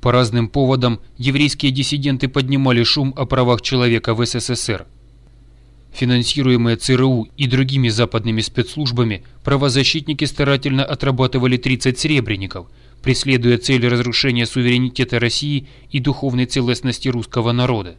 По разным поводам еврейские диссиденты поднимали шум о правах человека в СССР. Финансируемые ЦРУ и другими западными спецслужбами, правозащитники старательно отрабатывали 30 серебряников, преследуя цель разрушения суверенитета России и духовной целостности русского народа.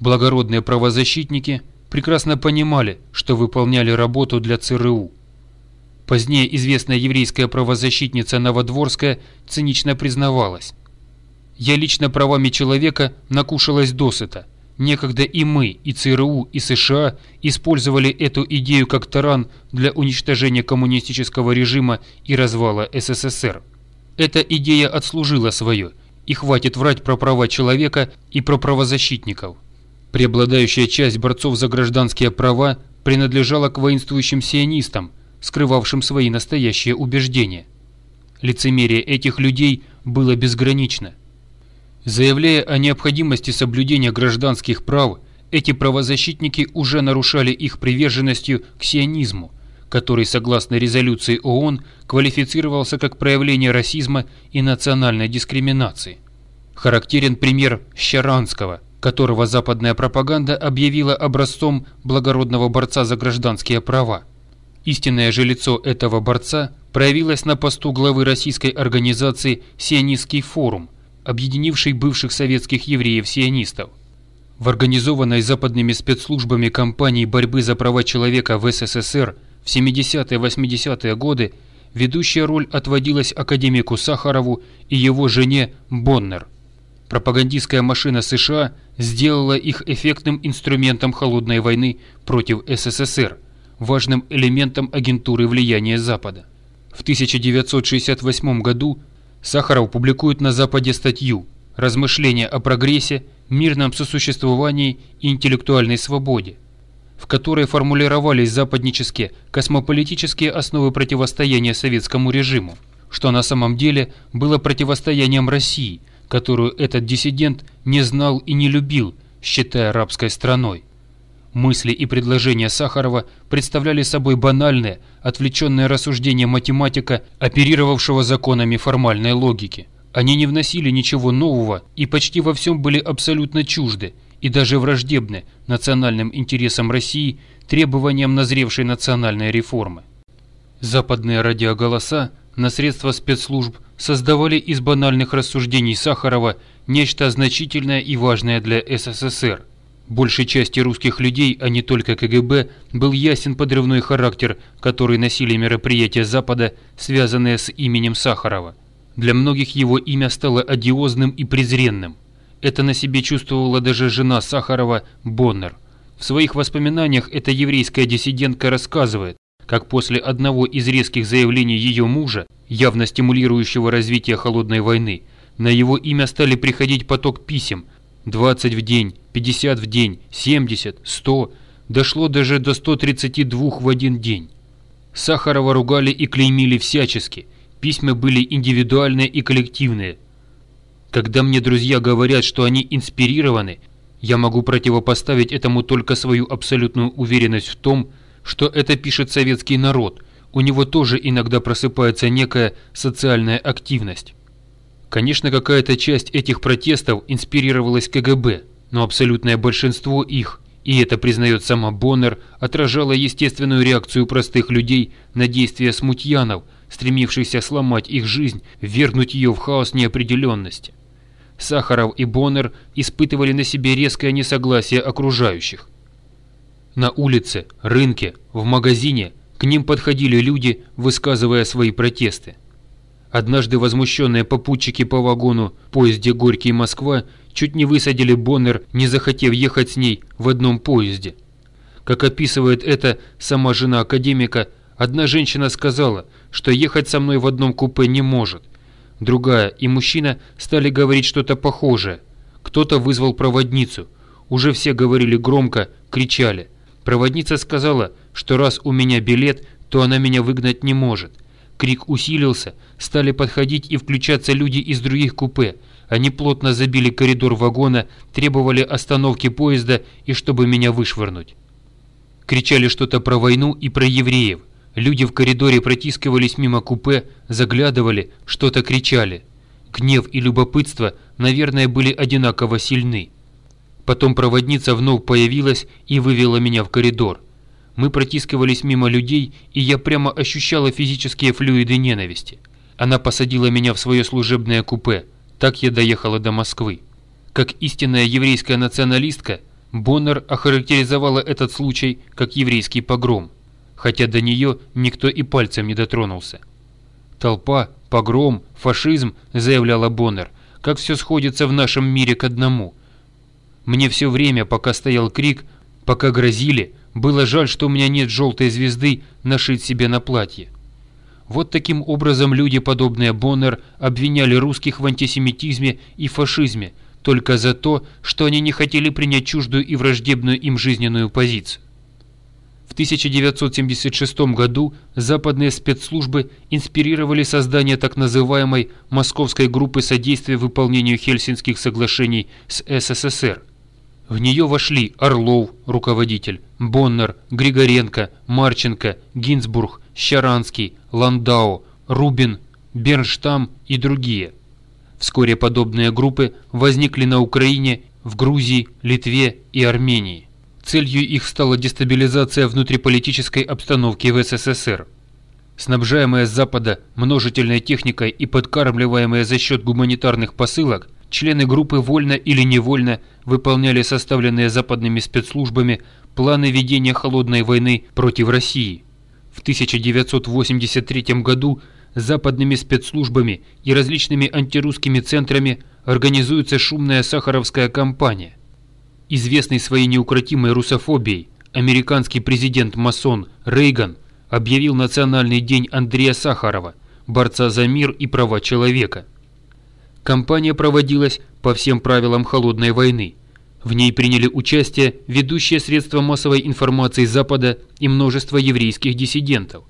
Благородные правозащитники прекрасно понимали, что выполняли работу для ЦРУ. Позднее известная еврейская правозащитница Новодворская цинично признавалась. «Я лично правами человека накушалась досыта. Некогда и мы, и ЦРУ, и США использовали эту идею как таран для уничтожения коммунистического режима и развала СССР. Эта идея отслужила свое, и хватит врать про права человека и про правозащитников. Преобладающая часть борцов за гражданские права принадлежала к воинствующим сионистам, скрывавшим свои настоящие убеждения. Лицемерие этих людей было безгранично. Заявляя о необходимости соблюдения гражданских прав, эти правозащитники уже нарушали их приверженностью к сионизму, который, согласно резолюции ООН, квалифицировался как проявление расизма и национальной дискриминации. Характерен пример Щаранского – которого западная пропаганда объявила образцом благородного борца за гражданские права. Истинное же лицо этого борца проявилось на посту главы российской организации «Сионистский форум», объединивший бывших советских евреев-сионистов. В организованной западными спецслужбами кампании борьбы за права человека в СССР в 70-80-е годы ведущая роль отводилась академику Сахарову и его жене Боннер – Пропагандистская машина США сделала их эффектным инструментом холодной войны против СССР, важным элементом агентуры влияния Запада. В 1968 году Сахаров публикует на Западе статью «Размышления о прогрессе, мирном сосуществовании и интеллектуальной свободе», в которой формулировались западнические космополитические основы противостояния советскому режиму, что на самом деле было противостоянием России – которую этот диссидент не знал и не любил, считая рабской страной. Мысли и предложения Сахарова представляли собой банальное, отвлеченное рассуждение математика, оперировавшего законами формальной логики. Они не вносили ничего нового и почти во всем были абсолютно чужды и даже враждебны национальным интересам России, требованиям назревшей национальной реформы. Западные радиоголоса на средства спецслужб создавали из банальных рассуждений Сахарова нечто значительное и важное для СССР. Большей части русских людей, а не только КГБ, был ясен подрывной характер, который носили мероприятия Запада, связанные с именем Сахарова. Для многих его имя стало одиозным и презренным. Это на себе чувствовала даже жена Сахарова Боннер. В своих воспоминаниях эта еврейская диссидентка рассказывает, как после одного из резких заявлений ее мужа, явно стимулирующего развитие холодной войны, на его имя стали приходить поток писем 20 в день, 50 в день, 70, 100, дошло даже до 132 в один день. Сахарова ругали и клеймили всячески, письма были индивидуальные и коллективные. Когда мне друзья говорят, что они инспирированы, я могу противопоставить этому только свою абсолютную уверенность в том, что это пишет советский народ, у него тоже иногда просыпается некая социальная активность. Конечно, какая-то часть этих протестов инспирировалась КГБ, но абсолютное большинство их, и это признает сама Боннер, отражало естественную реакцию простых людей на действия смутьянов, стремившихся сломать их жизнь, вернуть ее в хаос неопределенности. Сахаров и Боннер испытывали на себе резкое несогласие окружающих. На улице, рынке, в магазине к ним подходили люди, высказывая свои протесты. Однажды возмущенные попутчики по вагону поезде Горький-Москва чуть не высадили Боннер, не захотев ехать с ней в одном поезде. Как описывает это сама жена академика, одна женщина сказала, что ехать со мной в одном купе не может. Другая и мужчина стали говорить что-то похожее. Кто-то вызвал проводницу. Уже все говорили громко, кричали. Проводница сказала, что раз у меня билет, то она меня выгнать не может. Крик усилился, стали подходить и включаться люди из других купе. Они плотно забили коридор вагона, требовали остановки поезда и чтобы меня вышвырнуть. Кричали что-то про войну и про евреев. Люди в коридоре протискивались мимо купе, заглядывали, что-то кричали. Гнев и любопытство, наверное, были одинаково сильны. Потом проводница вновь появилась и вывела меня в коридор. Мы протискивались мимо людей, и я прямо ощущала физические флюиды ненависти. Она посадила меня в свое служебное купе. Так я доехала до Москвы. Как истинная еврейская националистка, Боннер охарактеризовала этот случай как еврейский погром, хотя до нее никто и пальцем не дотронулся. Толпа, погром, фашизм, заявляла Боннер, как все сходится в нашем мире к одному. Мне все время, пока стоял крик, пока грозили, было жаль, что у меня нет желтой звезды нашить себе на платье. Вот таким образом люди, подобные Боннер, обвиняли русских в антисемитизме и фашизме – только за то, что они не хотели принять чуждую и враждебную им жизненную позицию. В 1976 году западные спецслужбы инспирировали создание так называемой Московской группы содействия выполнению Хельсинских соглашений с СССР. В нее вошли Орлов, руководитель, Боннер, Григоренко, Марченко, Гинзбург, Щаранский, Ландау, Рубин, Бернштам и другие – Вскоре подобные группы возникли на Украине, в Грузии, Литве и Армении. Целью их стала дестабилизация внутриполитической обстановки в СССР. Снабжаемая с Запада множительной техникой и подкармливаемая за счет гуманитарных посылок, члены группы вольно или невольно выполняли составленные западными спецслужбами планы ведения холодной войны против России. В 1983 году западными спецслужбами и различными антирусскими центрами организуется шумная сахаровская кампания. Известный своей неукротимой русофобией, американский президент-масон Рейган объявил Национальный день Андрея Сахарова, борца за мир и права человека. Кампания проводилась по всем правилам холодной войны. В ней приняли участие ведущие средства массовой информации Запада и множество еврейских диссидентов.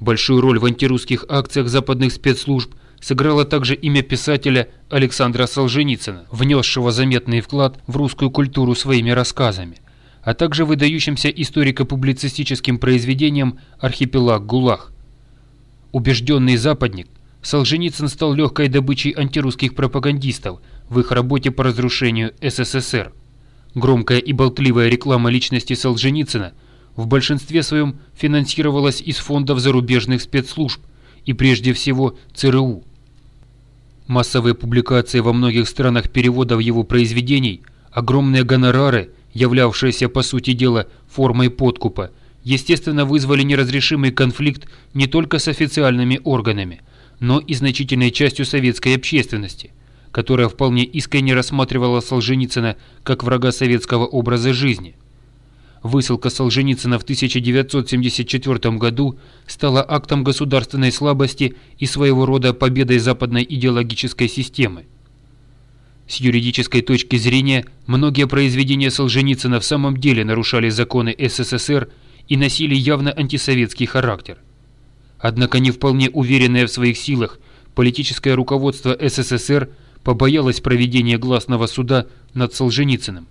Большую роль в антирусских акциях западных спецслужб сыграло также имя писателя Александра Солженицына, внесшего заметный вклад в русскую культуру своими рассказами, а также выдающимся историко-публицистическим произведением «Архипелаг ГУЛАГ». Убежденный западник, Солженицын стал легкой добычей антирусских пропагандистов в их работе по разрушению СССР. Громкая и болтливая реклама личности Солженицына – в большинстве своем финансировалась из фондов зарубежных спецслужб и прежде всего ЦРУ. Массовые публикации во многих странах переводов его произведений, огромные гонорары, являвшиеся по сути дела формой подкупа, естественно вызвали неразрешимый конфликт не только с официальными органами, но и значительной частью советской общественности, которая вполне искренне рассматривала Солженицына как врага советского образа жизни. Высылка Солженицына в 1974 году стала актом государственной слабости и своего рода победой западной идеологической системы. С юридической точки зрения, многие произведения Солженицына в самом деле нарушали законы СССР и носили явно антисоветский характер. Однако не вполне уверенное в своих силах политическое руководство СССР побоялось проведения гласного суда над Солженицыным.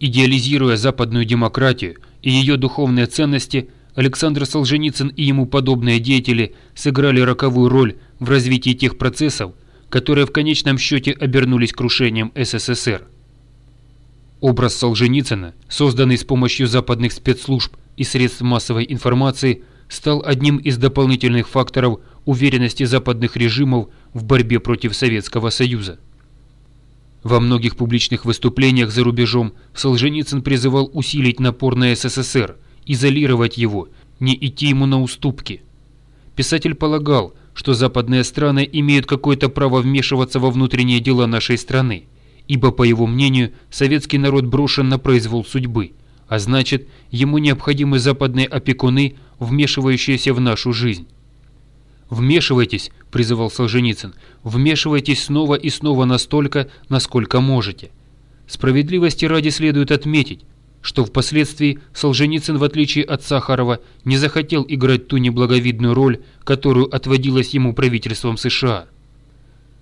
Идеализируя западную демократию и ее духовные ценности, Александр Солженицын и ему подобные деятели сыграли роковую роль в развитии тех процессов, которые в конечном счете обернулись крушением СССР. Образ Солженицына, созданный с помощью западных спецслужб и средств массовой информации, стал одним из дополнительных факторов уверенности западных режимов в борьбе против Советского Союза. Во многих публичных выступлениях за рубежом Солженицын призывал усилить напор на СССР, изолировать его, не идти ему на уступки. Писатель полагал, что западные страны имеют какое-то право вмешиваться во внутренние дела нашей страны, ибо, по его мнению, советский народ брошен на произвол судьбы, а значит, ему необходимы западные опекуны, вмешивающиеся в нашу жизнь. «Вмешивайтесь», – призывал Солженицын, – «вмешивайтесь снова и снова настолько, насколько можете». Справедливости ради следует отметить, что впоследствии Солженицын, в отличие от Сахарова, не захотел играть ту неблаговидную роль, которую отводилась ему правительством США.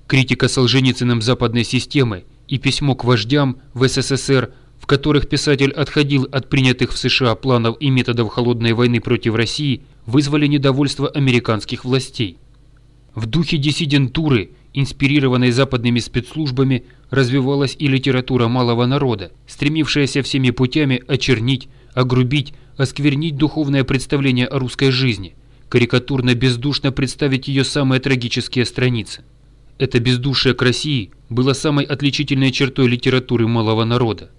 Критика Солженицыным западной системы и письмо к вождям в СССР, которых писатель отходил от принятых в США планов и методов холодной войны против России – вызвали недовольство американских властей. В духе диссидентуры инспирированной западными спецслужбами, развивалась и литература малого народа, стремившаяся всеми путями очернить, огрубить, осквернить духовное представление о русской жизни, карикатурно-бездушно представить ее самые трагические страницы. Это бездушие к России было самой отличительной чертой литературы малого народа.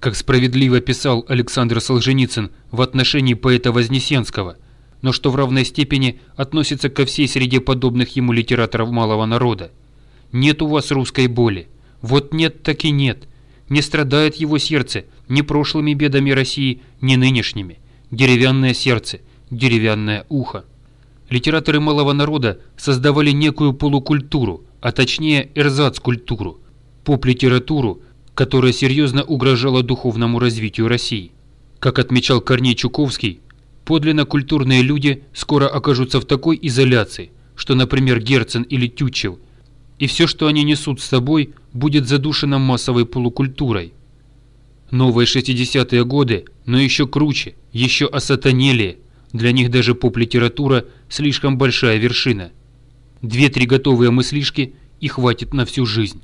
Как справедливо писал Александр Солженицын в отношении поэта Вознесенского, но что в равной степени относится ко всей среде подобных ему литераторов малого народа. Нет у вас русской боли. Вот нет, так и нет. Не страдает его сердце ни прошлыми бедами России, ни нынешними. Деревянное сердце, деревянное ухо. Литераторы малого народа создавали некую полукультуру, а точнее эрзац-культуру, поп-литературу, которая серьезно угрожала духовному развитию России. Как отмечал Корней Чуковский, подлинно культурные люди скоро окажутся в такой изоляции, что, например, Герцен или Тютчев, и все, что они несут с собой, будет задушено массовой полукультурой. Новые 60-е годы, но еще круче, еще осатанелее, для них даже поп-литература слишком большая вершина. Две-три готовые мыслишки и хватит на всю жизнь.